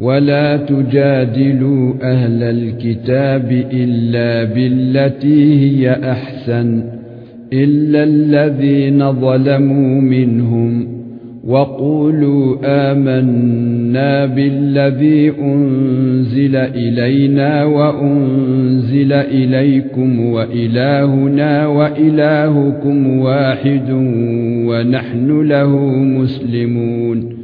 ولا تجادلوا أهل الكتاب الا بالتي هي احسن الا الذين ظلموا منهم وقولوا آمنا بالذي انزل الينا وانزل اليكم والهنا والهكم واحد ونحن له مسلمون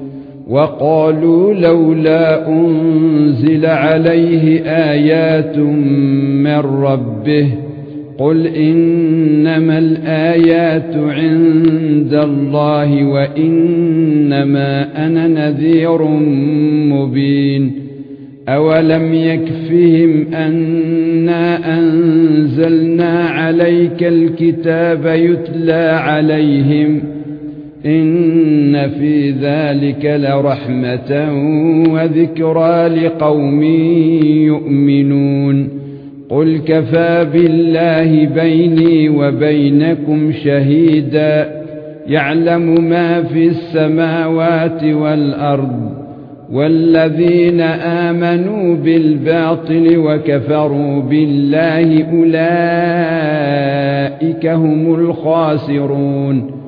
وقالوا لولا أنزل عليه آيات من ربه قل إنما الآيات عند الله وإنما أنا نذير مبين أولم يكفهم أنا أنزلنا عليك الكتاب يتلى عليهم ان في ذلك لرحمه وذكرى لقوم يؤمنون قل كفى بالله بيني وبينكم شهيدا يعلم ما في السماوات والارض والذين امنوا بالباطل وكفروا بالله اولئك هم الخاسرون